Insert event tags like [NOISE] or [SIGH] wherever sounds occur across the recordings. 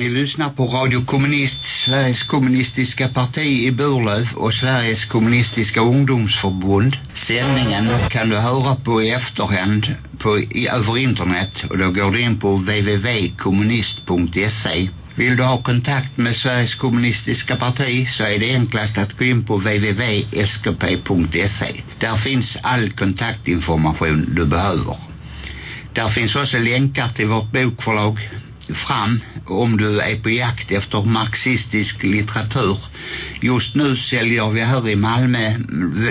Ni lyssnar på Radio Kommunist, Sveriges kommunistiska parti i Burlöv och Sveriges kommunistiska ungdomsförbund. Sändningen kan du höra på i efterhand på, i, över internet och då går du in på www.kommunist.se. Vill du ha kontakt med Sveriges kommunistiska parti så är det enklast att gå in på www.skp.se. Där finns all kontaktinformation du behöver. Där finns också länkar till vårt bokförlag fram om du är på jakt efter marxistisk litteratur. Just nu säljer vi här i Malmö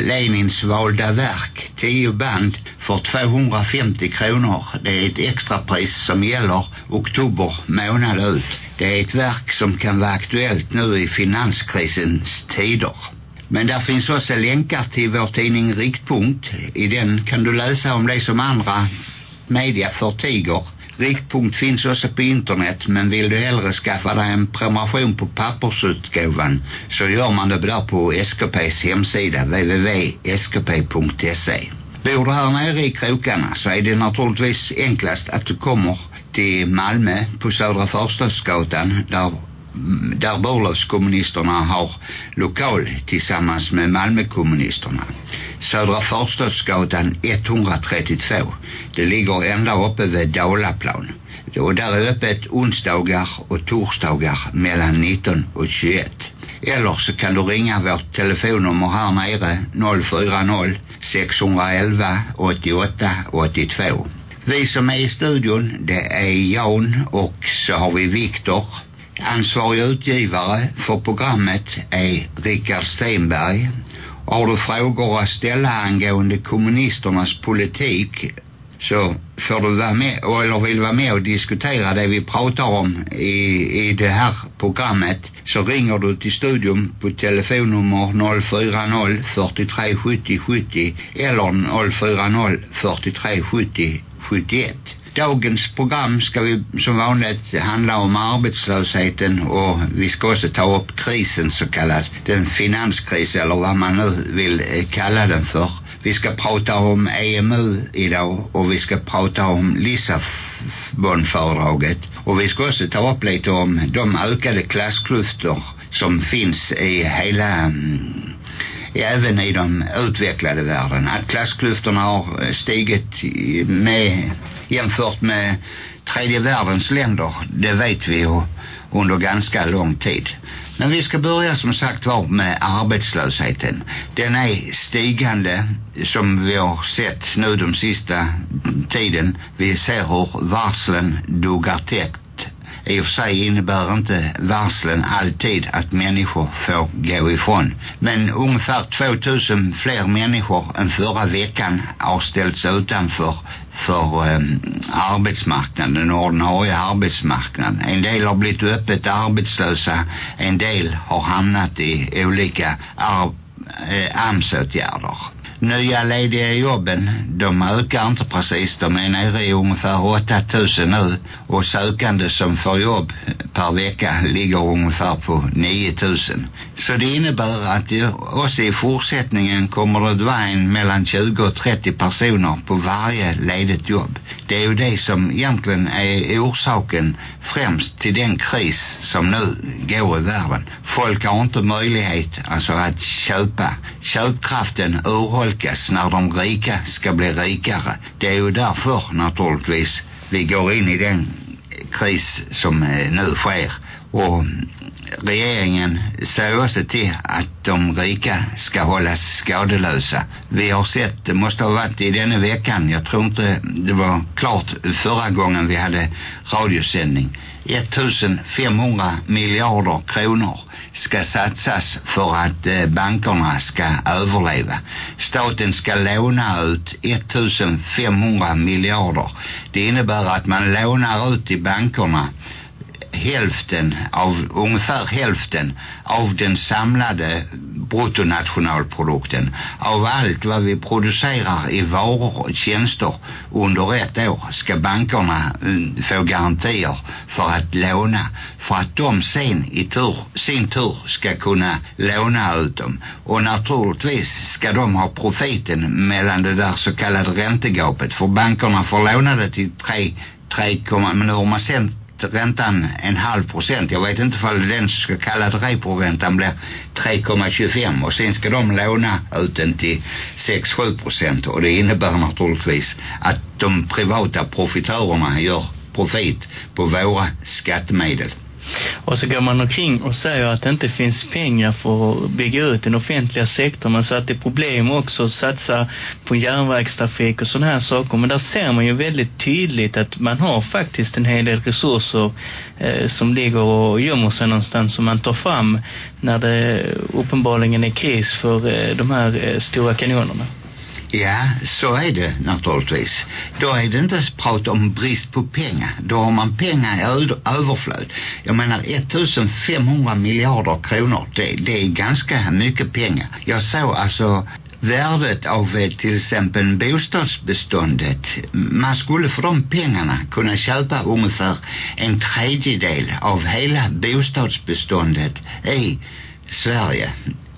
Lenins valda verk, 10 band för 250 kronor. Det är ett extrapris som gäller oktober månad ut. Det är ett verk som kan vara aktuellt nu i finanskrisens tider. Men där finns också länkar till vår tidning Riktpunkt. I den kan du läsa om det som andra media förtiger. Riktpunkt finns också på internet men vill du hellre skaffa dig en prenumeration på pappersutgåvan så gör man det där på SKPs hemsida www.skp.se. Bor du här nere i krokarna så är det naturligtvis enklast att du kommer till Malmö på Södra Förstadsgatan där där Burlövskommunisterna har lokal tillsammans med Malmökommunisterna. Södra Förstadsgatan 132. Det ligger ända uppe vid Dalaplan. Och där är öppet onsdagar och torsdagar mellan 19 och 21. Eller så kan du ringa vårt telefonnummer här nere 040 611 88 82. Vi som är i studion det är Jan och så har vi Viktor Ansvarig utgivare för programmet är Rickard Stenberg. Har du frågor att ställa angående kommunisternas politik så får du vara med eller vill vara med och diskutera det vi pratar om i, i det här programmet så ringer du till studion på telefonnummer 040 43 70 70 eller 040 43 70 71. Dagens program ska vi som vanligt handla om arbetslösheten och vi ska också ta upp krisen så kallad, den finanskris eller vad man nu vill eh, kalla den för. Vi ska prata om EMU idag och vi ska prata om Lissabonföredraget och vi ska också ta upp lite om de ökade klassklyftor som finns i hela mm, även i de utvecklade världen. Att klassklyftorna har eh, stigit med jämfört med tredje världens länder, det vet vi ju under ganska lång tid. Men vi ska börja som sagt var med arbetslösheten. Den är stigande som vi har sett nu de sista tiden. Vi ser hur varslen duggar tätt i och för sig innebär inte varslen alltid att människor får gå ifrån. Men ungefär 2000 fler människor än förra veckan har ställts utanför för eh, arbetsmarknaden, den ordinarie arbetsmarknaden. En del har blivit öppet arbetslösa, en del har hamnat i olika ar eh, AMS-åtgärder nya lediga jobben, de ökar inte precis. De är nere i ungefär 8000 nu och sökande som får jobb per vecka ligger ungefär på 9000. Så det innebär att det också i fortsättningen kommer det att vara en mellan 20 och 30 personer på varje ledigt jobb. Det är ju det som egentligen är orsaken främst till den kris som nu går i världen. Folk har inte möjlighet alltså att köpa. Köpkraften urholkas när de rika ska bli rikare. Det är ju därför naturligtvis vi går in i den kris som eh, nu sker. Och regeringen ser också till att de rika ska hållas skadelösa. Vi har sett, det måste ha varit i denna veckan, jag tror inte det var klart förra gången vi hade radiosändning. 1500 miljarder kronor ska satsas för att eh, bankerna ska överleva. Staten ska låna ut 1500 miljarder. Det innebär att man lånar ut till bankerna hälften av, ungefär hälften av den samlade bruttonationalprodukten. Av allt vad vi producerar i varor och tjänster under ett år ska bankerna mm, få garantier för att låna för att de sen i tur, sin tur ska kunna låna ut dem. Och naturligtvis ska de ha profiten mellan det där så kallade räntegapet för bankerna får låna det till 3, 3, men nu har man sen räntan en halv procent. Jag vet inte om den ska kalla reporäntan blir 3,25 och sen ska de låna ut den till 6-7 procent och det innebär naturligtvis att de privata profitörerna gör profit på våra skattemedel. Och så går man omkring och säger att det inte finns pengar för att bygga ut den offentliga sektorn. Man säger att det är problem också att satsa på järnvägstrafik och sådana här saker. Men där ser man ju väldigt tydligt att man har faktiskt en hel del resurser eh, som ligger och gömmer sig någonstans som man tar fram när det uppenbarligen är kris för eh, de här eh, stora kanonerna. Ja, så är det naturligtvis. Då är det inte prat om brist på pengar. Då har man pengar i överflöd. Jag menar 1500 miljarder kronor, det, det är ganska mycket pengar. Jag såg alltså värdet av eh, till exempel bostadsbeståndet. Man skulle för de pengarna kunna köpa ungefär en tredjedel av hela bostadsbeståndet i Sverige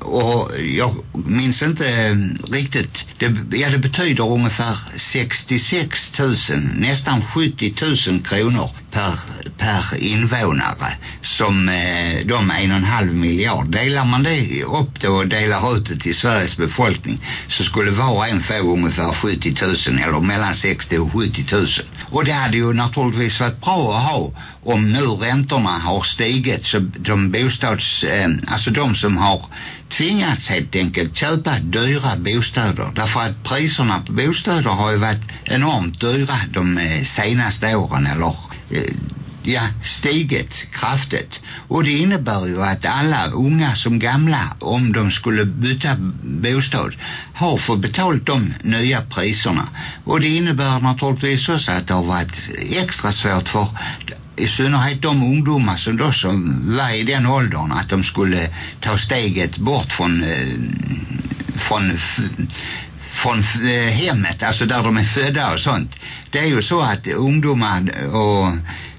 och jag minns inte riktigt. Det, ja det betyder ungefär 66 000 nästan 70 000 kronor per, per invånare som eh, de en och en halv miljard. Delar man det upp då och delar ut det till Sveriges befolkning så skulle var och en få ungefär 70 000 eller mellan 60 och 70 000 och det hade ju naturligtvis varit bra att ha om nu räntorna har stigit så de bostads eh, alltså de som har tvingats helt enkelt köpa dyra bostäder. Därför att priserna på bostäder har ju varit enormt dyra de eh, senaste åren eller Øh, ja, stigit kraftigt. Och det innebär ju att alla unga som gamla, om de skulle byta bostad, har fått betalt de nya priserna. Och det innebär naturligtvis också att det har varit extra svårt för i synnerhet de ungdomar som då som var i den åldern att de skulle ta steget bort från øh, från från eh, hemmet, alltså där de är födda och sånt. Det är ju så att ungdomar och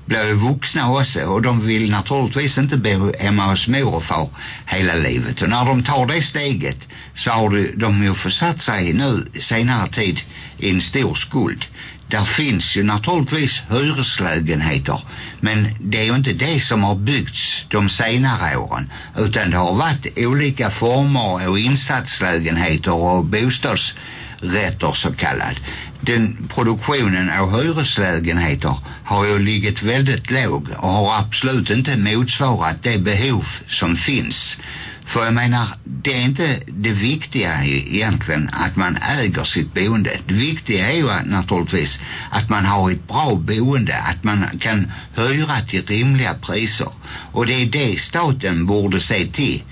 blir vuxna också och de vill naturligtvis inte bo hemma hos mor och far hela livet. Och när de tar det steget så har de ju försatt sig nu senare tid i en stor skuld där finns ju naturligtvis hyreslägenheter men det är ju inte det som har byggts de senare åren utan det har varit olika former och insatslägenheter och bostadsrätter så kallad den produktionen av hyreslägenheter har ju ligget väldigt låg och har absolut inte motsvarat det behov som finns för jag menar, det är inte det viktiga egentligen att man äger sitt boende. Det viktiga är ju naturligtvis att man har ett bra boende, att man kan hyra till rimliga priser. Och det är det staten borde se till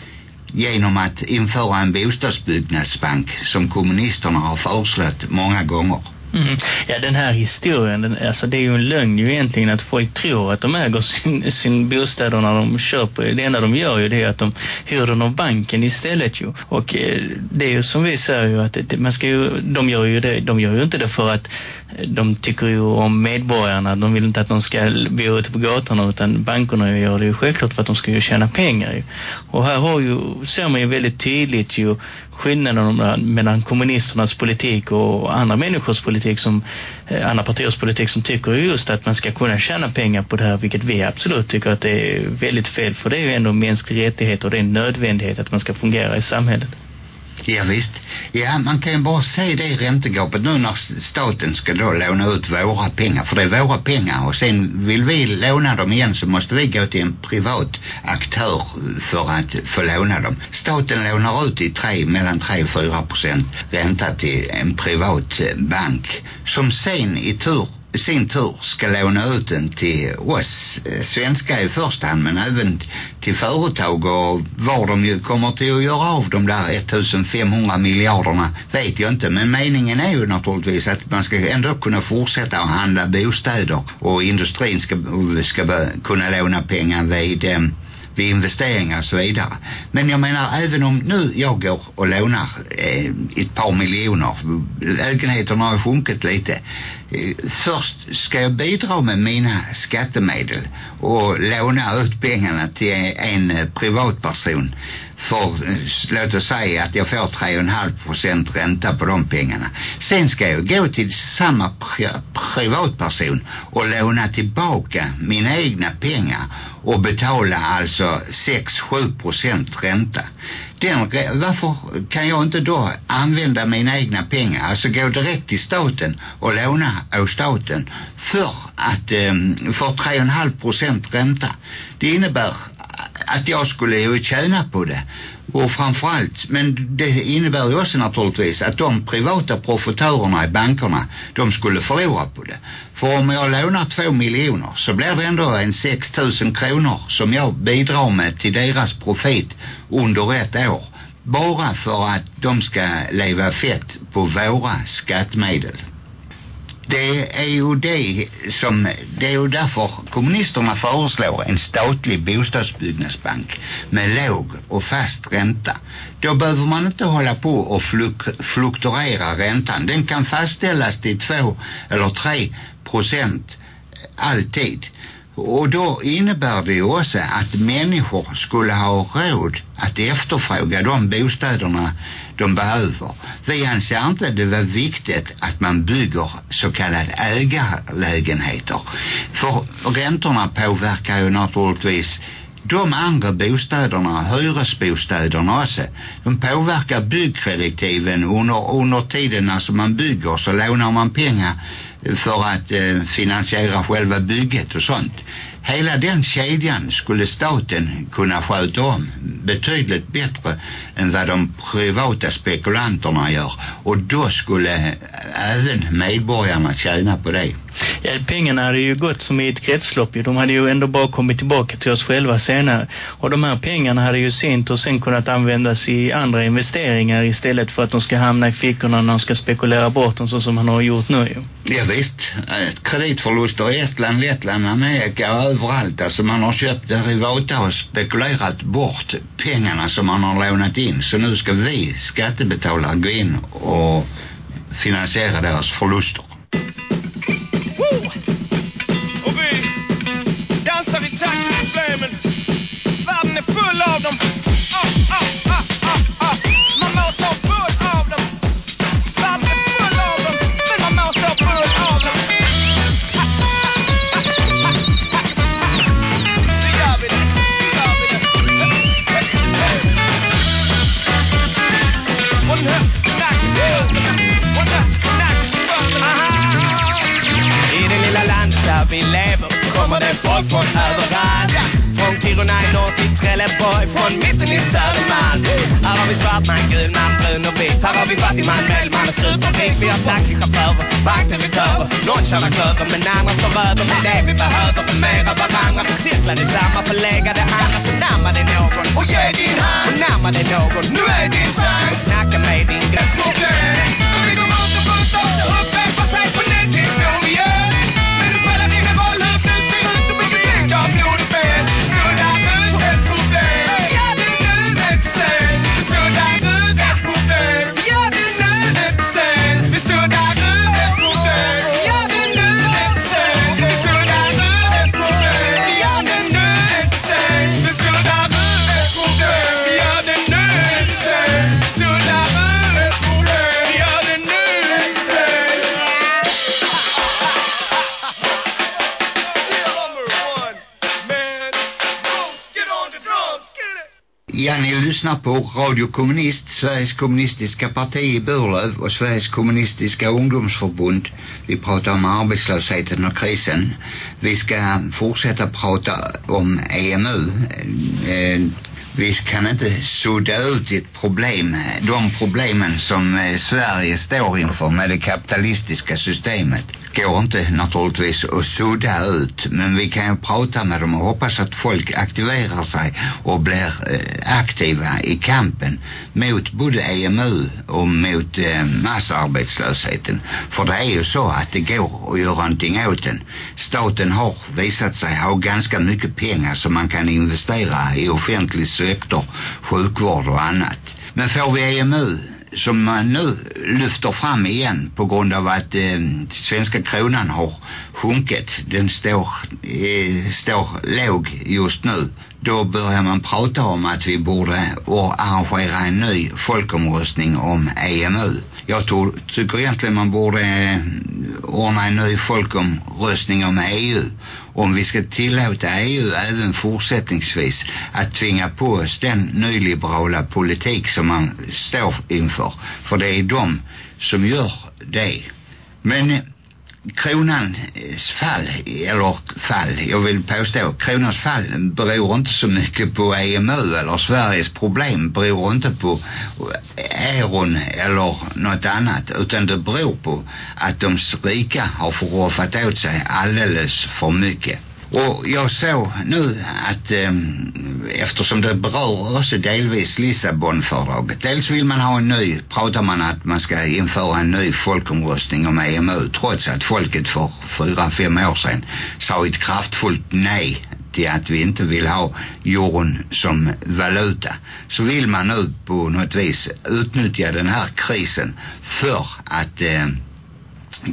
genom att införa en bostadsbyggnadsbank som kommunisterna har föreslått många gånger. Mm. Ja, den här historien, den, alltså det är ju en lögn ju egentligen att folk tror att de äger sin, sin bostad när de köper. Det enda de gör ju det är att de hyr den av banken istället ju. Och eh, det är ju som vi säger ju att det, man ska ju, de gör ju det, de gör ju inte det för att de tycker ju om medborgarna. De vill inte att de ska bo ute på gatorna utan bankerna gör det ju självklart för att de ska ju tjäna pengar. Ju. Och här har ju, ser man ju väldigt tydligt ju skillnaden mellan kommunisternas politik och andra människors politik som eh, andra partiers politik som tycker just att man ska kunna tjäna pengar på det här vilket vi absolut tycker att det är väldigt fel för det är ju ändå mänsklig rättighet och det är en nödvändighet att man ska fungera i samhället. Ja visst. Ja, man kan ju bara se det räntegapet nu när staten ska då låna ut våra pengar. För det är våra pengar och sen vill vi låna dem igen så måste vi gå till en privat aktör för att få låna dem. Staten lånar ut i tre, mellan 3 och 4 procent ränta till en privat eh, bank som sen i tur i sin tur ska låna ut den till oss eh, svenskar i första hand men även till företag och var de ju kommer till att göra av de där 1500 miljarderna vet jag inte. Men meningen är ju naturligtvis att man ska ändå kunna fortsätta att handla bostäder och industrin ska, ska kunna låna pengar vid eh, vid investeringar och så vidare. Men jag menar även om nu jag går och lånar eh, ett par miljoner lägenheterna har sjunkit lite eh, först ska jag bidra med mina skattemedel och låna ut pengarna till en eh, privatperson för, låt oss säga att jag får 3,5 procent ränta på de pengarna. Sen ska jag gå till samma pri privatperson och låna tillbaka mina egna pengar och betala alltså 6-7 procent ränta. Den, varför kan jag inte då använda mina egna pengar, alltså gå direkt till staten och låna av staten för att eh, få 3,5 procent ränta. Det innebär att jag skulle ju tjäna på det. Och framförallt men det innebär ju också naturligtvis att de privata profitörerna i bankerna de skulle förlora på det. För om jag lånar två miljoner så blir det ändå en 6 000 kronor som jag bidrar med till deras profit under ett år. Bara för att de ska leva fett på våra skattmedel det är ju det som, det är ju därför kommunisterna föreslår en statlig bostadsbyggnadsbank med låg och fast ränta. Då behöver man inte hålla på och fluk fluktuera räntan. Den kan fastställas till två eller tre procent alltid. Och då innebär det ju också att människor skulle ha råd att efterfråga de bostäderna de behöver. Vi anser inte det var viktigt att man bygger så kallade ägarlägenheter. För räntorna påverkar ju naturligtvis de andra bostäderna, hyresbostäderna också, de påverkar byggkreditiven under, under tiden alltså man bygger så lånar man pengar för att eh, finansiera själva bygget och sånt. Hela den kedjan skulle staten kunna sköta om betydligt bättre än vad de privata spekulanterna gör. Och då skulle även medborgarna tjäna på det. Ja, pengarna hade ju gått som i ett kretslopp. De hade ju ändå bara kommit tillbaka till oss själva senare. Och de här pengarna hade ju sent och sen kunnat användas i andra investeringar istället för att de ska hamna i fickorna när de ska spekulera bort dem så som man har gjort nu. Ja visst. Kreditförluster i Estland, Lettland, Amerika överallt. Alltså man har köpt derivata och spekulerat bort pengarna som man har lånat in. Så nu ska vi skattebetalare gå in och finansiera deras förluster. Lyssnar på Radio Kommunist, Sveriges kommunistiska parti i Burlöv och Sveriges kommunistiska ungdomsförbund. Vi pratar om arbetslösheten och krisen. Vi ska fortsätta prata om EMU. Eh, vi kan inte sudda ut ett problem, de problemen som eh, Sverige står inför med det kapitalistiska systemet går inte naturligtvis att sudda ut men vi kan ju prata med dem och hoppas att folk aktiverar sig och blir eh, aktiva i kampen mot både EMU och mot eh, massarbetslösheten. För det är ju så att det går att göra någonting åt den. Staten har visat sig ha ganska mycket pengar som man kan investera i offentlig sektor sjukvård och annat. Men får vi EMU som man nu lyfter fram igen på grund av att eh, svenska kronan har sjunkit. Den står, eh, står låg just nu. då börjar man prata om att vi borde arrangera en ny folkomröstning om EMU. Jag tror, tycker egentligen man borde eh, ordna en ny folkomröstning om EU om vi ska tillåta EU även fortsättningsvis att tvinga på oss den nyliberala politik som man står inför. För det är de som gör det. Men kronans fall, eller fall, jag vill påstå, kronans fall beror inte så mycket på EMU eller Sveriges problem beror inte på euron eller något annat utan det beror på att de rika har förroffat åt sig alldeles för mycket. Och jag såg nu att eh, eftersom det berör också delvis Lissabonfördraget. Dels vill man ha en ny, pratar man att man ska införa en ny folkomröstning om EMU trots att folket för fyra, fem år sedan sa ett kraftfullt nej till att vi inte vill ha euron som valuta så vill man nu på något vis utnyttja den här krisen för att eh,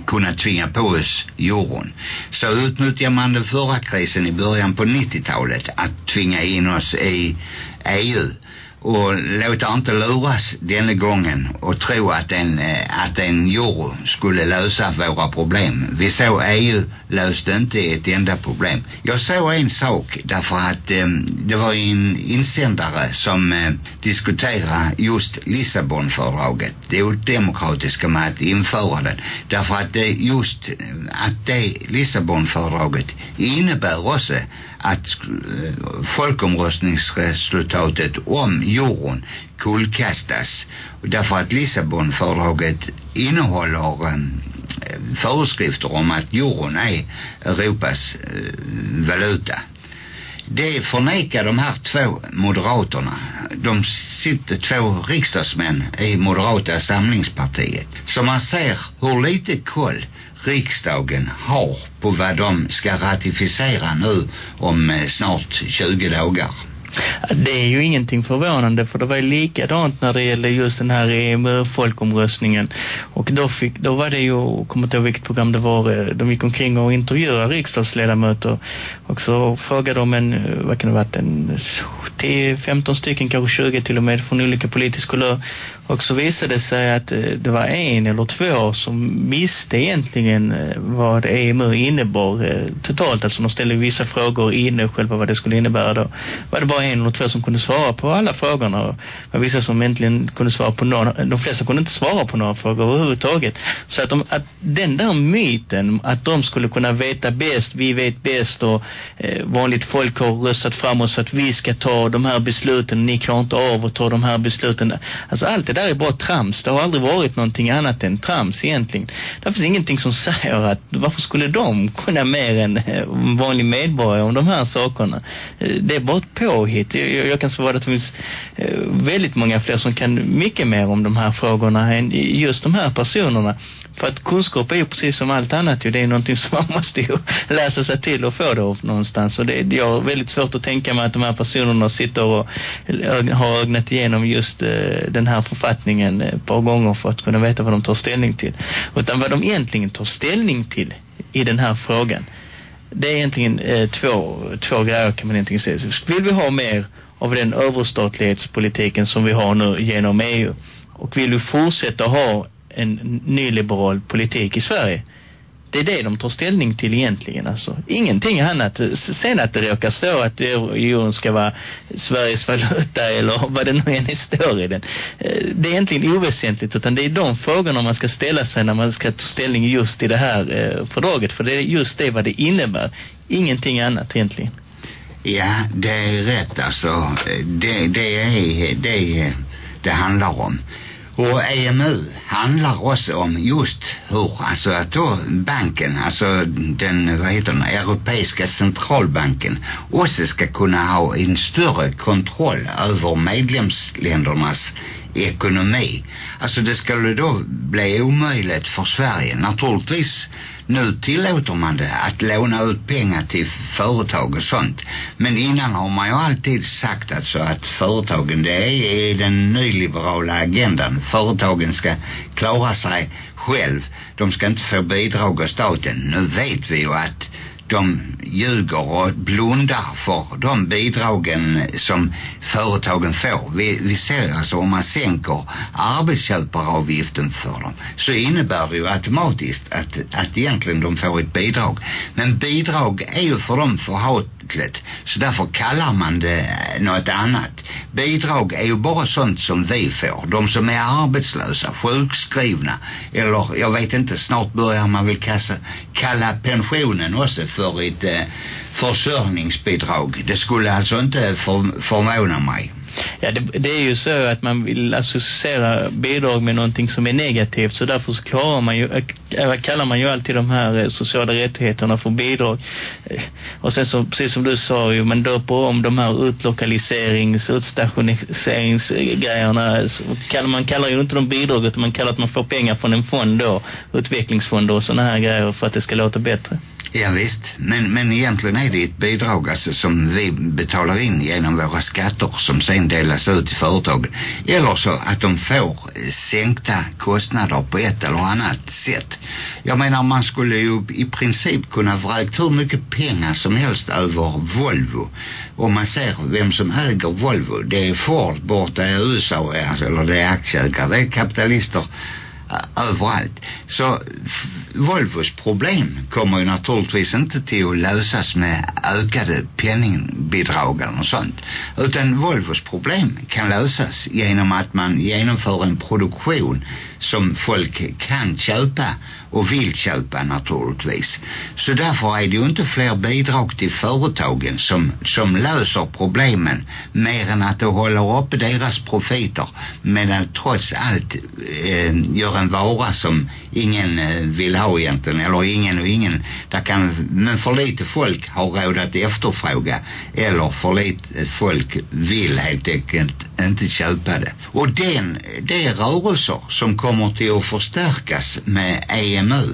kunna tvinga på oss euron. Så utnyttjar man den förra krisen i början på 90-talet att tvinga in oss i EU och låta inte luras denna gången och tro att en, eh, att en euro skulle lösa våra problem. Vi såg EU löste inte ett enda problem. Jag såg en sak därför att eh, det var en insändare som eh, diskuterade just Lissabonfördraget. Det odemokratiska med att införa den. Därför att det just eh, att det Lissabonfördraget innebär också att eh, folkomröstningsresultatet om euron kullkastas därför att Lissabonfördraget innehåller eh, föreskrifter om att euron är Europas eh, valuta det förnekar de här två moderaterna. De sitter två riksdagsmän i Moderata samlingspartiet. Så man ser hur lite koll riksdagen har på vad de ska ratificera nu om eh, snart 20 dagar. Det är ju ingenting förvånande för det var ju likadant när det gällde just den här eh, EMU-folkomröstningen och då, fick, då var det ju, kommer inte ihåg vilket program det var, eh, de gick omkring och intervjuade riksdagsledamöter. Och så frågade de en, eh, vad kan det varit, en 10-15 stycken, kanske 20 till och med från olika politiska kulör och så visade det sig att eh, det var en eller två som visste egentligen eh, vad EMU innebar eh, totalt. Alltså de ställde vissa frågor inne själva vad det skulle innebära då. Var det bara en eller två som kunde svara på alla frågorna. Och var vissa som egentligen kunde svara på några. De flesta kunde inte svara på några frågor överhuvudtaget. Så att, de, att den där myten att de skulle kunna veta bäst, vi vet bäst och eh, vanligt folk har röstat fram oss att vi ska ta de här besluten. Ni klarar inte av att ta de här besluten. Alltså allt det där är bara trams. Det har aldrig varit någonting annat än trams egentligen. Det finns ingenting som säger att varför skulle de kunna mer än eh, vanlig medborgare om de här sakerna. Eh, det är bara ett påhitt. Jag, jag kan svara att det finns eh, väldigt många fler som kan mycket mer om de här frågorna än just de här personerna. För att kunskap är ju precis som allt annat ju. Det är någonting [LAUGHS] som man måste ju läsa sig till och få det någonstans. Och det, jag har väldigt svårt att tänka mig att de här personerna sitter och har ögnat igenom just den här författningen Eh, ett par gånger för att kunna veta vad de tar ställning till. Utan vad de egentligen tar ställning till i den här frågan det är egentligen eh, två, två grejer kan man egentligen säga. Så vill vi ha mer av den överstatlighetspolitiken som vi har nu genom EU och vill vi fortsätta ha en nyliberal politik i Sverige det är det de tar ställning till egentligen alltså. Ingenting annat. Sen att det råkar stå att euron ska vara Sveriges valuta eller [LAUGHS] vad det nu än står i den. Eh, det är egentligen oväsentligt utan det är de frågorna man ska ställa sig när man ska ta ställning just i det här eh, fördraget. För det är just det vad det innebär. Ingenting annat egentligen. Ja, det är rätt alltså. Det, det är det det handlar om. Och EMU handlar också om just hur, alltså att då banken, alltså den, vad heter den, Europeiska centralbanken också ska kunna ha en större kontroll över medlemsländernas ekonomi. Alltså det skulle då bli omöjligt för Sverige. Naturligtvis nu tillåter man det att låna ut pengar till företag och sånt. Men innan har man ju alltid sagt alltså att företagen det är den nyliberala agendan. Företagen ska klara sig själv. De ska inte få bidrag av staten. Nu vet vi ju att de ljuger och blundar för de bidragen som företagen får. Vi, vi ser alltså om man sänker arbetsköparavgiften för dem så innebär det ju automatiskt att, att egentligen de får ett bidrag. Men bidrag är ju för dem för att ha förhatligt så därför kallar man det eh, något annat. Bidrag är ju bara sånt som vi får. De som är arbetslösa, sjukskrivna eller jag vet inte, snart börjar man väl kassa, kalla pensionen också för ett eh, försörjningsbidrag. Det skulle alltså inte för, förvåna mig. Ja, det, det är ju så att man vill associera bidrag med någonting som är negativt så därför så klarar man ju, eller kallar man ju alltid de här eh, sociala rättigheterna för bidrag. Eh, och sen så, precis som du sa ju, man döper om de här utlokaliserings, utstationeringsgrejerna. Kallar, man kallar ju inte dem bidrag utan man kallar att man får pengar från en fond då, utvecklingsfonder och sådana här grejer för att det ska låta bättre. Ja visst, men, men egentligen är det ett bidrag alltså, som vi betalar in genom våra skatter som sen delas ut till företag. Eller så att de får eh, sänkta kostnader på ett eller annat sätt. Jag menar man skulle ju i princip kunna vräkt hur mycket pengar som helst över Volvo. Om man ser vem som äger Volvo. Det är Ford borta i USA alltså, eller det är aktieägare, det är kapitalister överallt. Så Volvos problem kommer ju naturligtvis inte till att lösas med ökade penningbidrag eller något sånt. Utan Volvos problem kan lösas genom att man genomför en produktion som folk kan köpa och vill köpa naturligtvis. Så därför är det ju inte fler bidrag till företagen som, som löser problemen mer än att det håller uppe deras profiter medan trots allt eh, gör en vara som ingen eh, vill ha egentligen eller ingen och ingen där kan, men för lite folk har råd att efterfråga eller för lite folk vill helt enkelt inte köpa det och den, det är rörelser som kommer till att förstärkas med EMU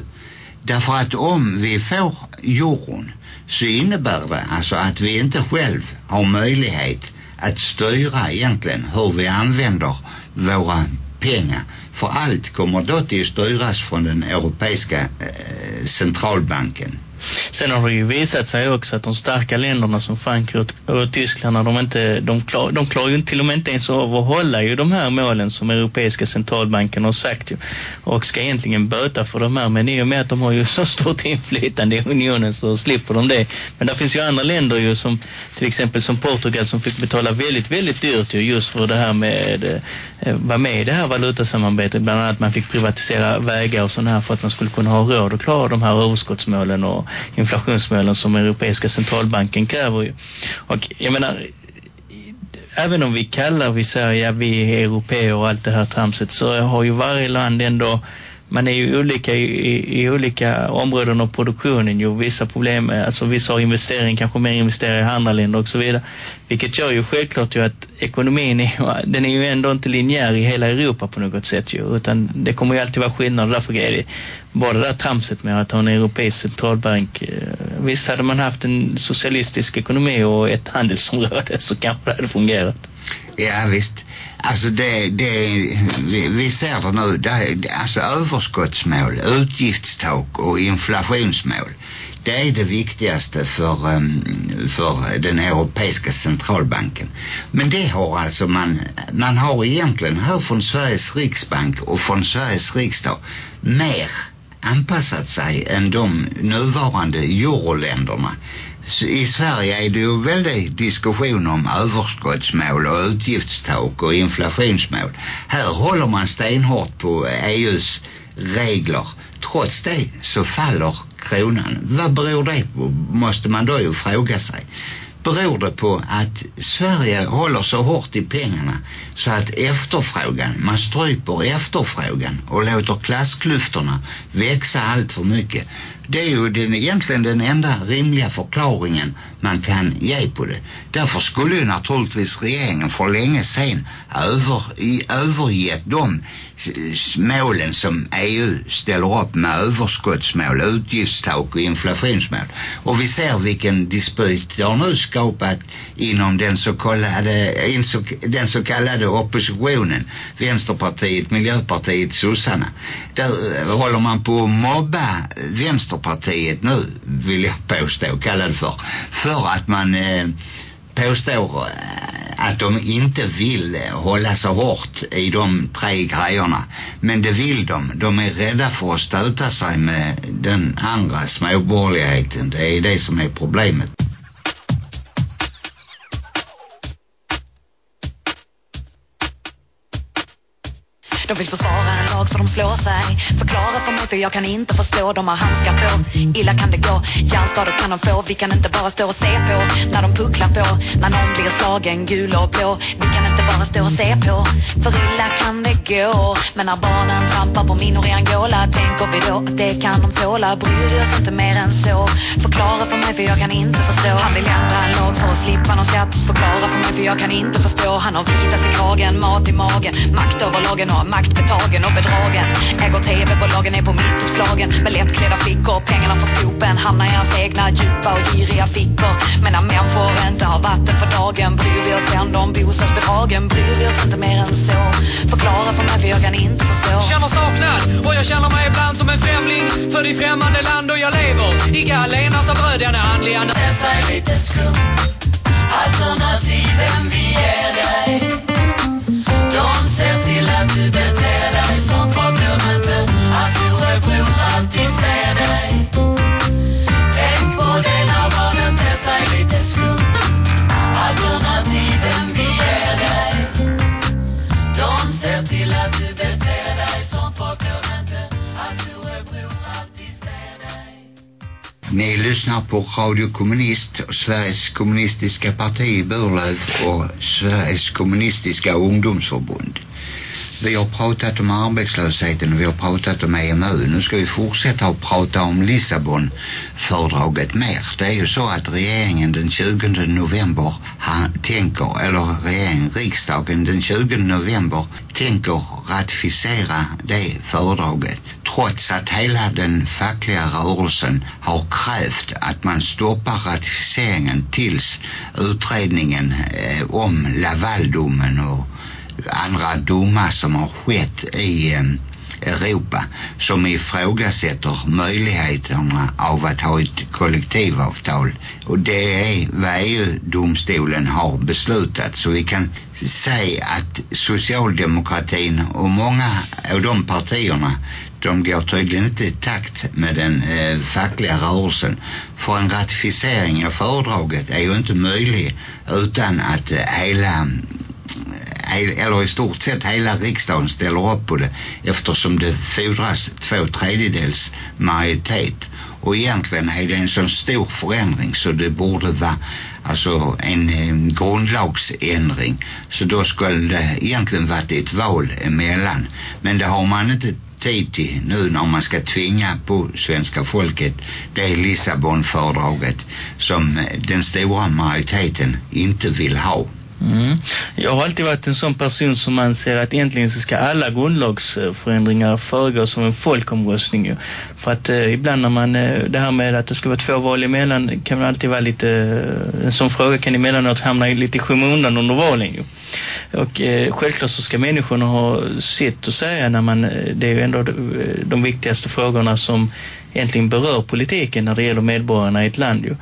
därför att om vi får euron så innebär det alltså att vi inte själv har möjlighet att styra egentligen hur vi använder våra pengar. För allt kommer då till att styras från den europeiska eh, centralbanken. Sen har det ju visat sig också att de starka länderna som Frankrike och Tyskland, de, inte, de, klar, de klarar ju till och med inte ens av att hålla ju de här målen som Europeiska centralbanken har sagt ju. Och ska egentligen böta för de här. Men i och med att de har ju [LAUGHS] så stort inflytande i unionen så slipper de det. Men det finns ju andra länder ju som till exempel som Portugal som fick betala väldigt, väldigt dyrt ju just för det här med eh, vara med i det här valutasamarbetet. Bland annat man fick privatisera vägar och sådana här för att man skulle kunna ha råd att klara de här överskottsmålen och inflationsmålen som Europeiska centralbanken kräver. ju. Och jag menar, även om vi kallar vi säger ja vi är europeer och allt det här tramset så har ju varje land ändå man är ju olika i, i, i olika områden av produktionen. Ju vissa problem, eh, alltså vissa har investering kanske mer investerar i andra länder och så vidare. Vilket gör ju självklart ju att ekonomin är, [LAUGHS] den är ju ändå inte linjär i hela Europa på något sätt ju. Utan det kommer ju alltid vara skillnad. Därför är det bara det där tramset med att ha en europeisk centralbank. Eh, visst hade man haft en socialistisk ekonomi och ett handelsområde [LAUGHS] så kanske det hade fungerat. Ja visst. Alltså det, det vi, vi ser det nu, det, alltså överskottsmål, utgiftstak och inflationsmål. Det är det viktigaste för, ehm, för den europeiska centralbanken. Men det har alltså man, man har egentligen här från Sveriges riksbank och från Sveriges riksdag mer anpassat sig än de nuvarande euroländerna i Sverige är det ju väldigt diskussion om överskottsmål och utgiftstak och inflationsmål. Här håller man stenhårt på EUs regler. Trots det så faller kronan. Vad beror det på? Måste man då ju fråga sig beror det på att Sverige håller så hårt i pengarna så att efterfrågan, man stryper efterfrågan och låter klassklyftorna växa allt för mycket. Det är ju den, egentligen den enda rimliga förklaringen man kan ge på det. Därför skulle ju naturligtvis regeringen för länge sedan över, i, övergett de målen som EU ställer upp med överskottsmål, utgiftstak och inflationsmål. Och vi ser vilken dispyt det har nu skapat inom den så kallade, den så kallade oppositionen, Vänsterpartiet, Miljöpartiet, Sossarna. Där eh, håller man på att mobba vänster Vänsterpartiet nu, vill jag påstå, kalla det för. För att man eh, påstår eh, att de inte vill eh, hålla så hårt i de tre grejerna. Men det vill de. De är rädda för att stöta sig med den andra småborgerligheten. Det är det som är problemet. De vill försvara en lag för de slår sig. Förklara för mig för jag kan inte förstå. De har handskar på, illa kan det gå. Hjärnskador kan de få, vi kan inte bara stå och se på. När de pucklar på, när någon blir slagen gul och blå. Vi kan inte bara stå och se på. För illa kan det gå. Men när barnen trampar på minor i Angola Tänker vi då att det kan de tåla. Bryr vi oss inte mer än så? Förklara för mig för jag kan inte förstå. Han vill ändra en lag för att slippa någon skatt. Förklara för mig för jag kan inte förstå. Han har vitast i kragen, mat i magen Makt över lagen och maktbetagen och bedragen. Äger tv-bolagen är på mittuppslagen Med lättklädda flickor Pengarna för skopen hamnar i hans egna djupa och giriga fickor. Men när människor inte har vatten för dagen Bryr vi oss ändå om bostadsbidragen. Bryr vi oss inte mer än så. Förklara för mig för jag kan inte förstå. Känner saknad och jag känner mig ibland som en främling För det främmande land och jag lever. I Galenas av bröd, den är andliga Dessa är lite skum Alternativen vi ger dig Ni lyssnar på Radio Kommunist, Sveriges kommunistiska parti i Burlöv och Sveriges kommunistiska ungdomsförbund. Vi har pratat om arbetslösheten och vi har pratat om EMU. Nu ska vi fortsätta att prata om Lissabon-fördraget mer. Det är ju så att regeringen den 20 november han tänker, eller regeringen, riksdagen den 20 november tänker ratificera det fördraget. Trots att hela den fackliga rörelsen har krävt att man stoppar ratificeringen tills utredningen eh, om Lavaldomen och andra domar som har skett i Europa som ifrågasätter möjligheterna av att ha ett kollektivavtal. Och det är vad EU-domstolen har beslutat. Så vi kan säga att socialdemokratin och många av de partierna de går tydligen inte i takt med den eh, fackliga rörelsen. För en ratificering av fördraget är ju inte möjlig utan att eh, hela eller i stort sett hela riksdagen ställer upp på det eftersom det fordras två tredjedels majoritet. Och egentligen är det en sån stor förändring så det borde vara alltså en, en grundlagsändring. Så då skulle det egentligen varit ett val emellan. Men det har man inte tid till nu när man ska tvinga på svenska folket det Lissabonfördraget som den stora majoriteten inte vill ha. Mm. Jag har alltid varit en sån person som anser att egentligen så ska alla grundlagsförändringar föregås av en folkomröstning ju. För att eh, ibland när man, eh, det här med att det ska vara två val emellan kan man alltid vara lite, eh, en sån fråga kan emellanåt hamna lite i skymundan under valen ju. Och eh, självklart så ska människorna ha sitt att säga när man, eh, det är ju ändå eh, de viktigaste frågorna som egentligen berör politiken när det gäller medborgarna i ett land ju.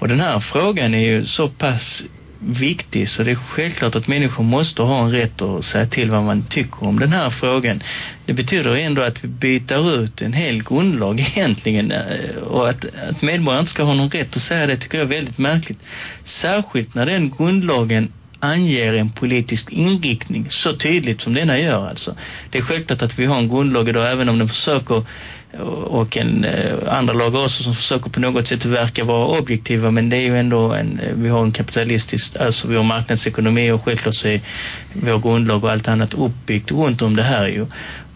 Och den här frågan är ju så pass viktig så det är självklart att människor måste ha en rätt att säga till vad man tycker om den här frågan. Det betyder ändå att vi byter ut en hel grundlag [LAUGHS] egentligen eh, och att, att medborgarna inte ska ha någon rätt att säga det tycker jag är väldigt märkligt. Särskilt när den grundlagen anger en politisk inriktning så tydligt som denna gör alltså. Det är självklart att vi har en grundlag idag även om den försöker och en eh, andra lagar också som försöker på något sätt verka vara objektiva men det är ju ändå en, eh, vi har en kapitalistisk alltså vi har marknadsekonomi och självklart så är vår grundlag och allt annat uppbyggt runt om det här ju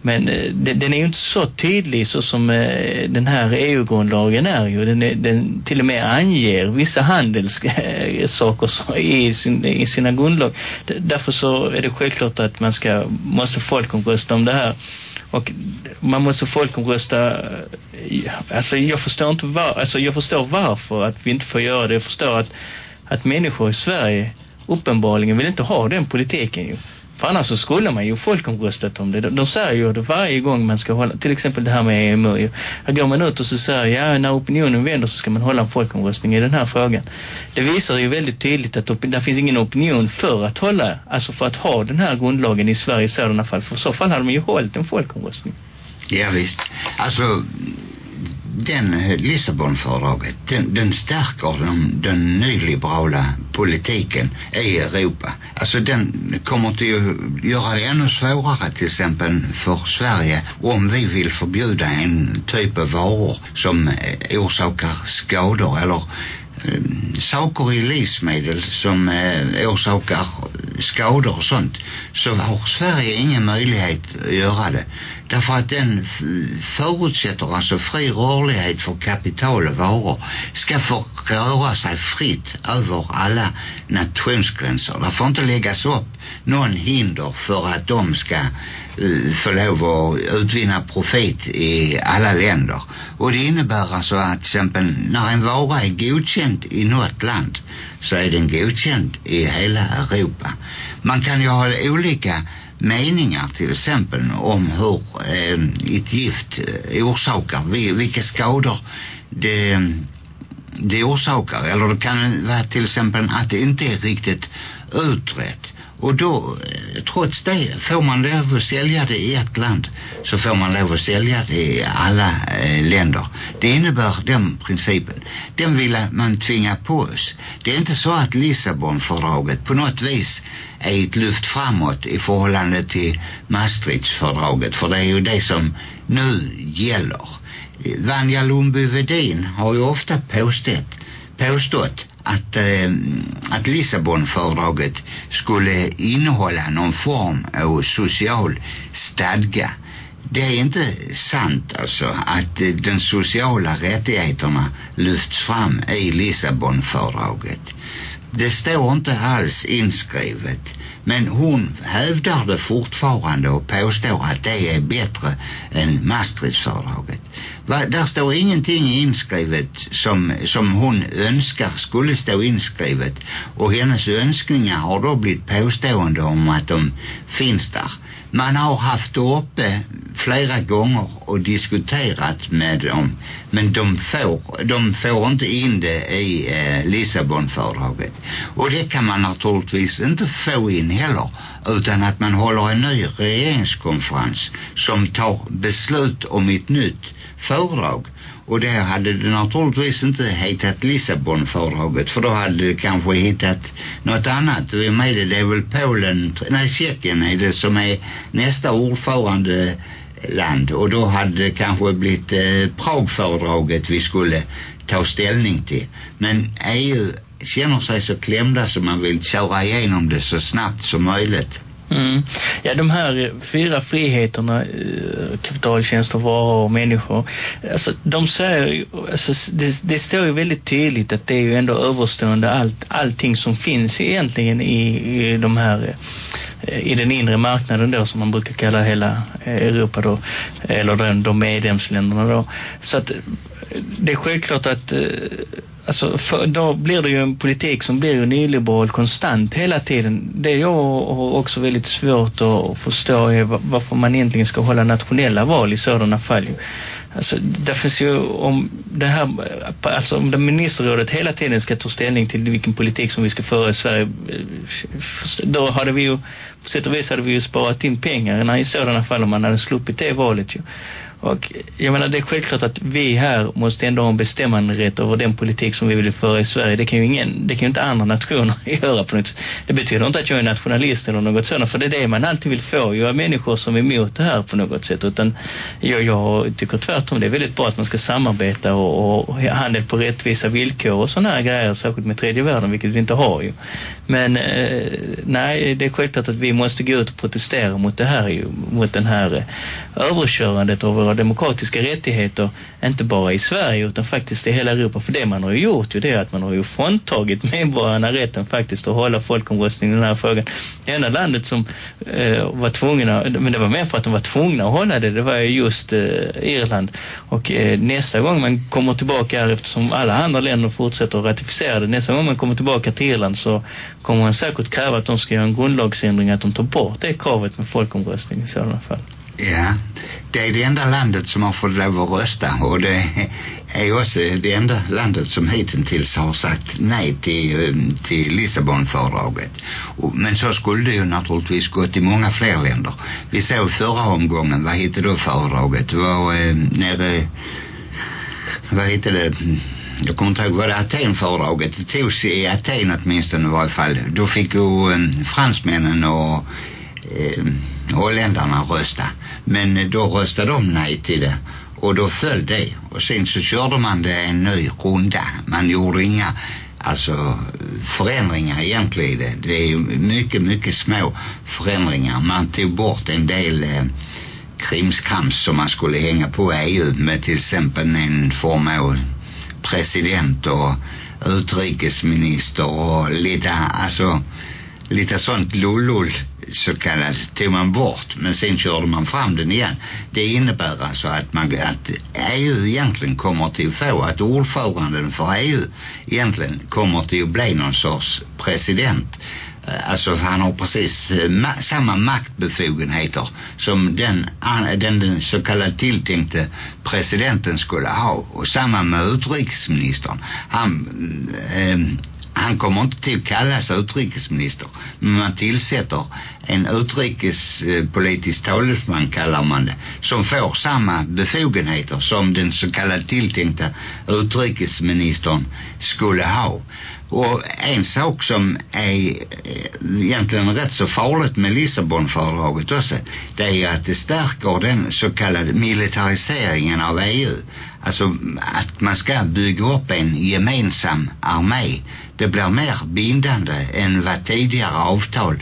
men eh, den, är ju inte så tydlig så som eh, den här EU-grundlagen är ju. Den, är, den till och med anger vissa handelssaker i, sin, i sina grundlag. Därför så är det självklart att man ska, måste folkomrösta om det här. Och man måste folkomrösta eh, alltså jag förstår inte var, alltså jag förstår varför att vi inte får göra det. Jag förstår att, att människor i Sverige uppenbarligen vill inte ha den politiken ju. För annars så skulle man ju folkomröstat om det. De, de säger ju det varje gång man ska hålla, till exempel det här med EMU. ju. Här går man ut och så säger ja, när opinionen vänder så ska man hålla en folkomröstning i den här frågan. Det visar ju väldigt tydligt att det finns ingen opinion för att hålla, alltså för att ha den här grundlagen i Sverige i sådana fall. För i så fall hade man ju hållit en folkomröstning. Ja, visst. Alltså, den eh, Lissabonfördraget, den, den stärker den, den nyliberala politiken i Europa. Alltså den kommer att göra det ännu svårare till exempel för Sverige om vi vill förbjuda en typ av varor som eh, orsakar skador eller eh, saker i livsmedel som eh, orsakar skador och sånt så har Sverige ingen möjlighet att göra det. Därför att den förutsätter alltså fri rörlighet för kapital och varor ska få röra sig fritt över alla nationsgränser. Det får inte läggas upp någon hinder för att de ska eh, få lov att utvinna profit i alla länder. Och det innebär alltså att till exempel när en vara är godkänd i något land så är den godkänd i hela Europa. Man kan ju ha olika meningar till exempel om hur eh, ett gift eh, orsakar, vilka skador det, det orsakar. Eller det kan vara till exempel att det inte är riktigt utrett. Och då, eh, trots det, får man lov att sälja det i ett land så får man lov att sälja det i alla eh, länder. Det innebär den principen. Den vill man tvinga på oss. Det är inte så att Lissabonfördraget på något vis är ett lyft framåt i förhållande till Maastrichtfördraget. För det är ju det som nu gäller. Vanja Lundby-Wedin har ju ofta påstått, påstått att, eh, att Lissabonfördraget skulle innehålla någon form av social stadga. Det är inte sant alltså att eh, sociala rättigheterna lyfts fram i Lissabonfördraget. Det står inte alls inskrivet. Men hon hävdar det fortfarande och påstår att det är bättre än Maastrichtfördraget. Va, där står ingenting inskrivet som, som hon önskar skulle stå inskrivet. Och hennes önskningar har då blivit påstående om att de finns där. Man har haft det uppe flera gånger och diskuterat med dem. Men de får, de får inte in det i eh, Lissabonfördraget. Och det kan man naturligtvis inte få in heller utan att man håller en ny regeringskonferens som tar beslut om ett nytt fördrag. Och det hade det naturligtvis inte hetat Lissabonfördraget för då hade det kanske hittat något annat. Vi är med det, det är väl Polen, nej Tjeckien är det som är nästa ordförande land och då hade det kanske blivit eh, Pragfördraget vi skulle ta ställning till. Men EU känner sig så klämda som man vill köra igenom det så snabbt som möjligt. Mm. Ja, de här fyra friheterna, eh, kapitaltjänster, varor och människor. Alltså, de säger ju, alltså, det, det står ju väldigt tydligt att det är ju ändå överstående allt, allting som finns egentligen i, i de här, eh, i den inre marknaden då som man brukar kalla hela eh, Europa då, eller de, de medlemsländerna då. Så att eh, det är självklart att eh, alltså för, då blir det ju en politik som blir ju nyliberal konstant hela tiden. Det jag har också väldigt svårt att förstå är varför man egentligen ska hålla nationella val i sådana fall. Alltså, det finns ju om det här, alltså om det ministerrådet hela tiden ska ta ställning till vilken politik som vi ska föra i Sverige, eh, då hade vi ju, på sätt och vis hade vi ju sparat in pengar i sådana fall om man hade sluppit det valet ju. Och jag menar det är självklart att vi här måste ändå ha en bestämmande rätt över den politik som vi vill föra i Sverige. Det kan ju ingen, det kan ju inte andra nationer [LAUGHS] göra på något Det betyder inte att jag är nationalist eller något sådant, för det är det man alltid vill få ju av människor som är emot det här på något sätt. Utan jag, jag tycker tvärtom, det är väldigt bra att man ska samarbeta och, och handel på rättvisa villkor och sådana här grejer, särskilt med tredje världen, vilket vi inte har ju. Men eh, nej, det är självklart att vi måste gå ut och protestera mot det här ju, mot den här eh, överkörandet av införa demokratiska rättigheter, inte bara i Sverige utan faktiskt i hela Europa. För det man har gjort ju det är att man har ju fråntagit [LAUGHS] medborgarna rätten faktiskt att hålla folkomröstning i den här frågan. Det enda landet som eh, var tvungna, men det var mer för att de var tvungna att hålla det, det var ju just eh, Irland. Och eh, nästa gång man kommer tillbaka här, eftersom alla andra länder fortsätter att ratificera det, nästa gång man kommer tillbaka till Irland så kommer man säkert kräva att de ska göra en grundlagsändring att de tar bort det kravet med folkomröstning i sådana fall. Ja, det är det enda landet som har fått lov att rösta och det är också det enda landet som hittills har sagt nej till, eh, till Lissabonfördraget. Men så skulle det ju naturligtvis gått i många fler länder. Vi såg förra omgången, vad hette då fördraget? Det var eh, nere, vad hette det? Jag kommer inte ihåg, var det Atenfördraget? Det togs i Aten åtminstone i varje fall. Då fick ju eh, fransmännen och eh, holländarna rösta. Men eh, då röstade de nej till det. Och då föll det. Och sen så körde man det en ny runda. Man gjorde inga alltså förändringar egentligen i det. Det är ju mycket, mycket små förändringar. Man tog bort en del eh, krimskrams som man skulle hänga på EU med till exempel en form av president och utrikesminister och lite, alltså lite sånt lullull så kallat tog man bort men sen körde man fram den igen. Det innebär alltså att, man, att EU egentligen kommer till att få att ordföranden för EU egentligen kommer till att bli någon sorts president. Eh, alltså han har precis eh, ma- samma maktbefogenheter som den, an- den, den så kallade tilltänkte presidenten skulle ha. Och samma med utrikesministern. Han, eh, han kommer inte till att kallas utrikesminister men man tillsätter en utrikespolitisk talesman kallar man det som får samma befogenheter som den så kallade tilltänkta utrikesministern skulle ha. Och en sak som är eh, egentligen rätt så farligt med Lissabonfördraget också det är att det stärker den så kallade militariseringen av EU alltså att man ska bygga upp en gemensam armé det blir mer bindande än vad tidigare avtal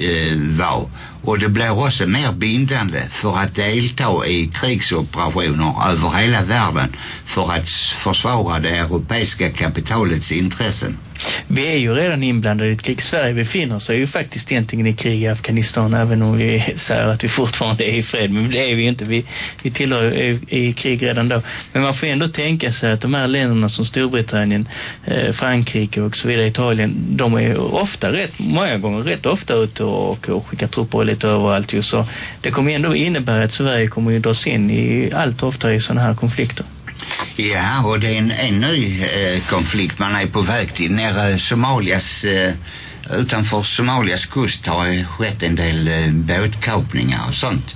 eh, var och det blir också mer bindande för att delta i krigsoperationer över hela världen för att försvara det europeiska kapitalets intressen. Vi är ju redan inblandade i ett krig. Sverige befinner sig ju faktiskt egentligen i krig i Afghanistan även om vi [LAUGHS] säger att vi fortfarande är i fred. Men det är vi inte. Vi, vi tillhör i, är i krig redan då. Men man får ändå tänka sig att de här länderna som Storbritannien, eh, Frankrike och så vidare, Italien, de är ju ofta rätt, många gånger rätt ofta ute och, och skickar trupper riktigt överallt ju. Så det kommer ändå innebära att Sverige kommer ju dras in i allt oftare i sådana här konflikter. Ja, och det är en, en ny eh, konflikt man är på väg till. Nere Somalias, eh, utanför Somalias kust har det skett en del eh, båtkapningar och sånt.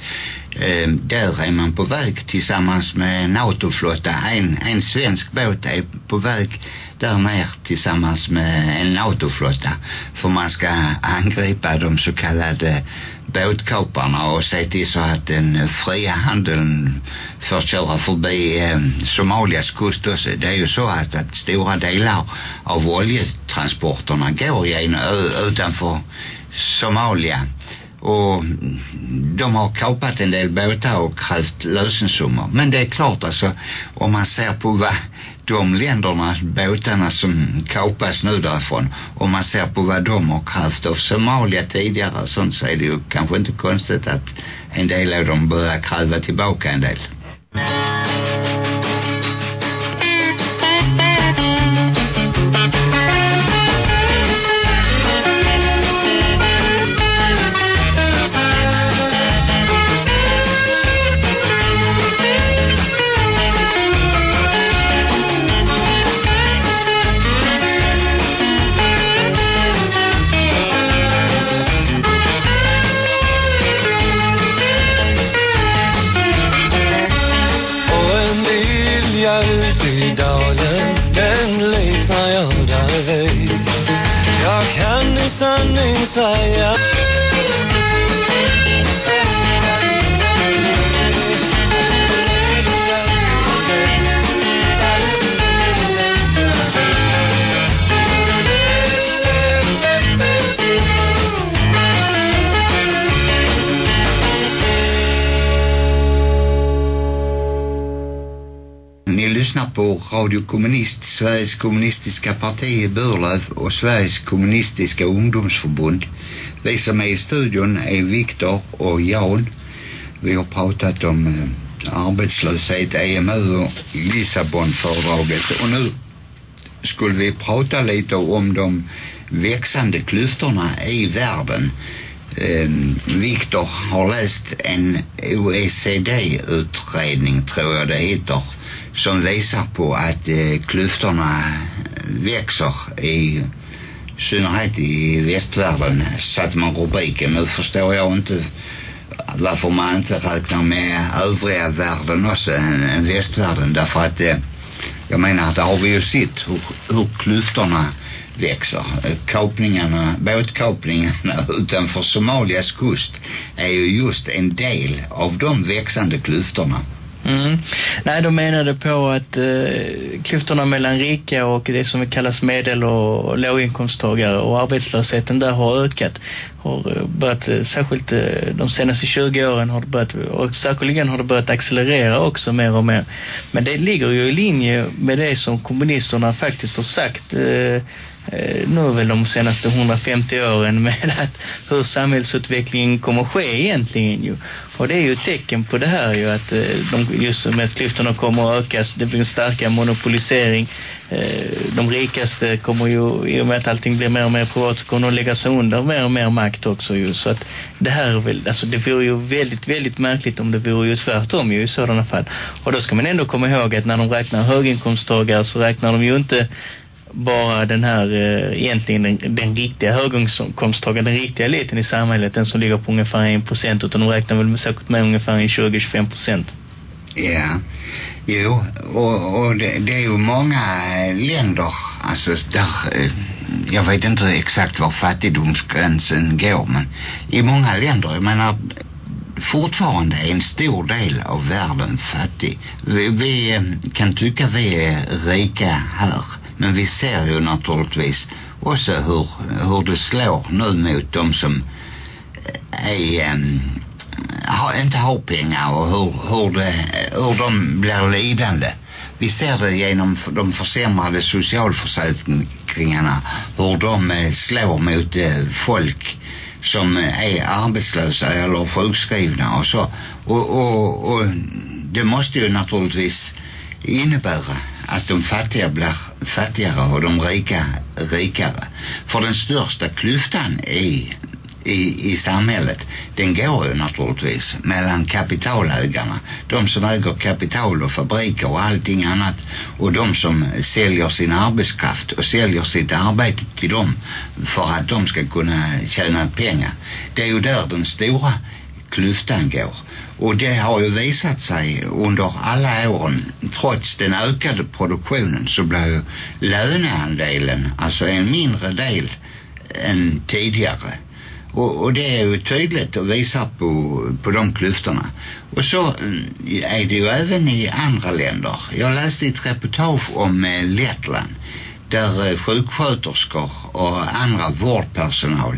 Eh, där är man på väg tillsammans med NATO-flotta. En, en svensk båt är på väg där ner tillsammans med en NATO-flotta. För man ska angripa de så kallade båtkaparna och se till så att den fria handeln får köra förbi eh, Somalias kust också. Det är ju så att, att stora delar av oljetransporterna går genom, ö- utanför Somalia och de har kapat en del båtar och krävt lösensummor. Men det är klart alltså, om man ser på vad de länderna, båtarna som kapas nu därifrån, om man ser på vad de har krävt av Somalia tidigare och sånt så är det ju kanske inte konstigt att en del av dem börjar kräva tillbaka en del. Radio Kommunist, Sveriges kommunistiska parti i Burlöv och Sveriges kommunistiska ungdomsförbund. Vi som är i studion är Viktor och Jan. Vi har pratat om eh, arbetslöshet, EMU och Lissabonfördraget och nu skulle vi prata lite om de växande klyftorna i världen. Eh, Viktor har läst en OECD-utredning tror jag det heter som visar på att eh, klyftorna växer i synnerhet i västvärlden satte man rubriken. Nu förstår jag inte varför man inte räknar med övriga världen också än, än västvärlden därför att eh, jag menar där har vi ju sett hur, hur klyftorna växer. Kapningarna, båtkapningarna [LAUGHS] utanför Somalias kust är ju just en del av de växande klyftorna. Mm. Nej, de menade på att eh, klyftorna mellan rika och det som kallas medel- och låginkomsttagare och arbetslösheten där har ökat. Har eh, börjat, eh, särskilt eh, de senaste 20 åren har det börjat, och särskilt har det börjat accelerera också mer och mer. Men det ligger ju i linje med det som kommunisterna faktiskt har sagt eh, Eh, nu väl de senaste 150 åren med [LAUGHS] att hur samhällsutvecklingen kommer ske egentligen ju. Och det är ju ett tecken på det här ju att eh, de, just med att klyftorna kommer att ökas, det blir en starkare monopolisering. Eh, de rikaste kommer ju, i och med att allting blir mer och mer privat, så kommer de lägga sig under mer och mer makt också ju. Så att det här är väl, alltså det vore ju väldigt, väldigt märkligt om det vore ju tvärtom ju i sådana fall. Och då ska man ändå komma ihåg att när de räknar höginkomsttagare så räknar de ju inte bara den här eh, egentligen den, den riktiga höginkomsttagaren, den riktiga eliten i samhället, den som ligger på ungefär 1 procent, utan de räknar väl säkert med ungefär 20-25 procent. Ja, jo, och, och det, det är ju många länder, alltså där, eh, jag vet inte exakt var fattigdomsgränsen går, men i många länder, jag menar, fortfarande är en stor del av världen fattig. Vi, vi eh, kan tycka vi är rika här, men vi ser ju naturligtvis också hur, hur det slår nu mot de som är, um, har, inte har pengar och hur, hur, det, hur de blir lidande. Vi ser det genom de försämrade socialförsäkringarna hur de eh, slår mot eh, folk som är arbetslösa eller sjukskrivna och så. Och, och, och det måste ju naturligtvis innebära att de fattiga blir fattigare och de rika rikare. För den största klyftan i, i, i samhället, den går ju naturligtvis mellan kapitalägarna, de som äger kapital och fabriker och allting annat och de som säljer sin arbetskraft och säljer sitt arbete till dem för att de ska kunna tjäna pengar. Det är ju där den stora klyftan går. Och det har ju visat sig under alla åren, trots den ökade produktionen så blir ju löneandelen, alltså en mindre del än tidigare. Och, och det är ju tydligt och visar på, på de klyftorna. Och så mm, är det ju även i andra länder. Jag läste ett reportage om eh, Lettland där eh, sjuksköterskor och andra vårdpersonal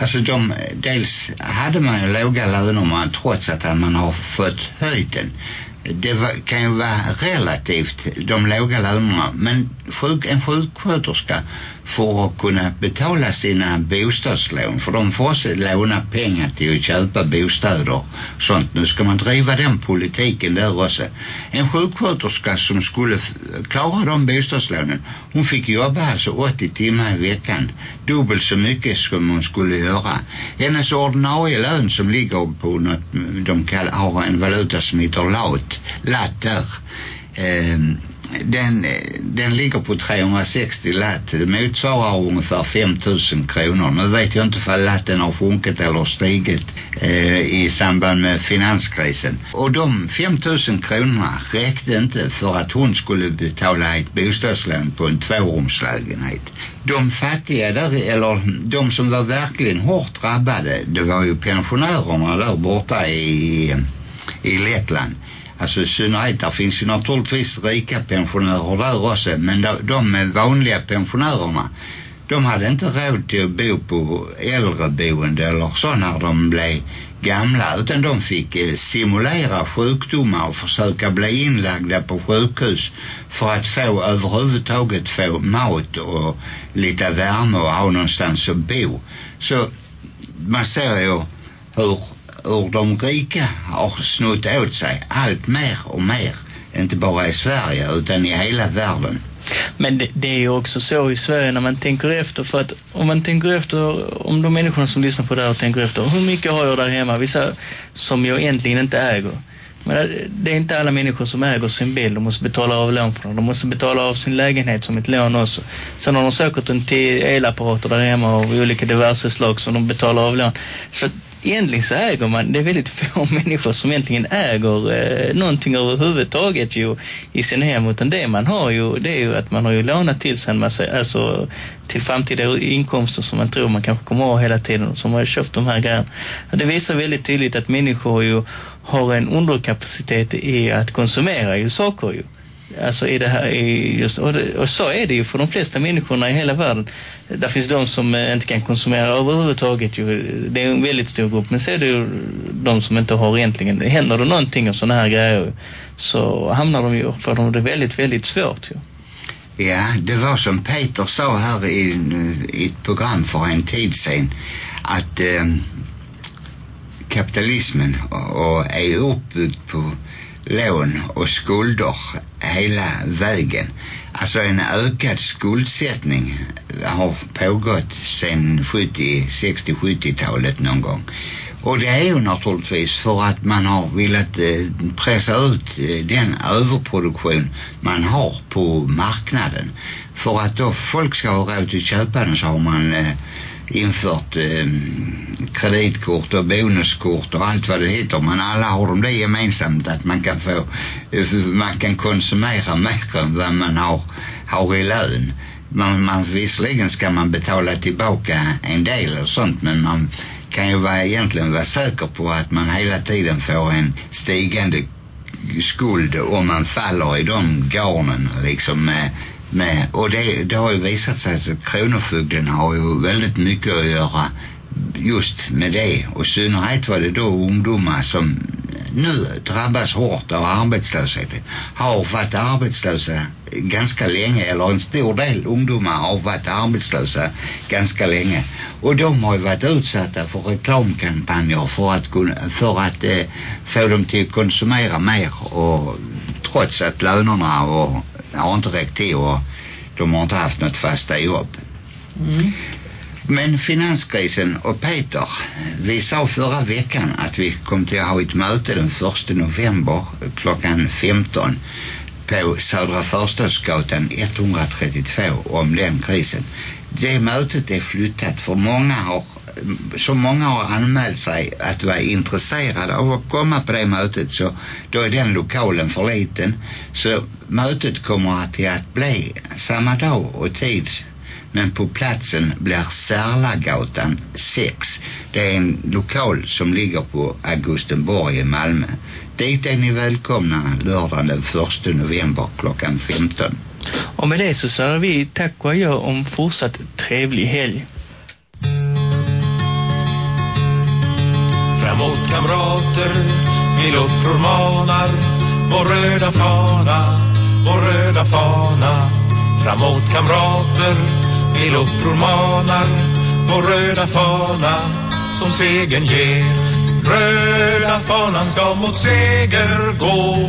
Alltså de, dels hade man ju låga löner man, trots att man har fått höjden. Det var, kan ju vara relativt de låga lönerna men sjuk, en sjuksköterska för att kunna betala sina bostadslån för de får också låna pengar till att köpa bostäder och sånt. Nu ska man driva den politiken där också. En sjuksköterska som skulle klara de bostadslånen hon fick jobba alltså 80 timmar i veckan dubbelt så mycket som hon skulle göra. Hennes ordinarie lön som ligger på något de kallar, har en valuta som heter lat, lat där eh, den, den ligger på 360 latt. Det motsvarar ungefär 5000 kronor. Nu vet jag inte om latten har sjunkit eller stigit eh, i samband med finanskrisen. Och de 5000 kronorna räckte inte för att hon skulle betala ett bostadslån på en tvårumslägenhet. De fattiga där, eller de som var verkligen hårt drabbade, det var ju pensionärerna där borta i, i Lettland Alltså i synnerhet, där finns ju naturligtvis rika pensionärer där också. Men de, de vanliga pensionärerna, de hade inte råd till att bo på äldreboende eller så när de blev gamla utan de fick eh, simulera sjukdomar och försöka bli inlagda på sjukhus för att få överhuvudtaget få mat och lite värme och ha någonstans att bo. Så man ser ju hur, ur de rika har snott åt sig allt mer och mer. Inte bara i Sverige utan i hela världen. Men det, det är ju också så i Sverige när man tänker efter. För att om man tänker efter, om de människorna som lyssnar på det här och tänker efter. Hur mycket har jag där hemma? Vissa som jag egentligen inte äger. Men det är inte alla människor som äger sin bil. De måste betala av lån för dem. De måste betala av sin lägenhet som ett lån också. Sen har de säkert en till elapparater där hemma av olika diverse slag som de betalar av lån. Så egentligen så äger man, det är väldigt [LAUGHS] få människor som egentligen äger eh, någonting överhuvudtaget ju i sin hem. Utan det man har ju, det är ju att man har ju lånat till sig en massa, alltså till framtida inkomster som man tror man kanske kommer ha hela tiden som har köpt de här grejerna. Det visar väldigt tydligt att människor ju har en underkapacitet i att konsumera ju saker ju. Alltså i det här i just, och, det, och så är det ju för de flesta människorna i hela världen. Där finns de som eh, inte kan konsumera överhuvudtaget ju. Det är en väldigt stor grupp. Men så är det ju de som inte har egentligen, händer det någonting av sådana här grejer så hamnar de ju, för de det väldigt, väldigt svårt ju. Ja, det var som Peter sa här i, eh, i ett program för en tid sedan att eh, kapitalismen och, och är uppbyggd på lån och skulder hela vägen. Alltså en ökad skuldsättning har pågått sedan 70, 60, 70-talet någon gång. Och det är ju naturligtvis för att man har velat eh, pressa ut eh, den överproduktion man har på marknaden. För att då folk ska ha råd att köpa den så har man eh, infört eh, kreditkort och bonuskort och allt vad det heter. Men alla har de det gemensamt att man kan få, eh, man kan konsumera mer än vad man har, har i lön. Man, man, visserligen ska man betala tillbaka en del och sånt men man kan ju vara, egentligen vara säker på att man hela tiden får en stigande skuld om man faller i de garnen liksom med med, och det, det har ju visat sig att Kronofogden har ju väldigt mycket att göra just med det. Och i synnerhet var det då ungdomar som nu drabbas hårt av arbetslösheten. Har varit arbetslösa ganska länge eller en stor del ungdomar har varit arbetslösa ganska länge. Och de har ju varit utsatta för reklamkampanjer för att, för att eh, få dem till att konsumera mer och trots att lönerna och har inte räckt till och de har inte haft något fasta jobb. Mm. Men finanskrisen och Peter, vi sa förra veckan att vi kom till att ha ett möte den 1 november klockan 15 på Södra Förstadsgatan 132 om den krisen. Det mötet är flyttat för många har så många har anmält sig att vara intresserade av att komma på det mötet så då är den lokalen för liten. Så mötet kommer att, till att bli samma dag och tid men på platsen blir Särlagatan 6 det är en lokal som ligger på Augustenborg i Malmö. Dit är ni välkomna lördagen den 1 november klockan 15 och med det så säger vi tack och adjö om fortsatt trevlig helg. Framåt kamrater, vi uppror manar Vår röda fana, vår röda fana. Framåt kamrater, vi uppror manar Vår röda fana som segern ger. Röda fanan ska mot seger gå.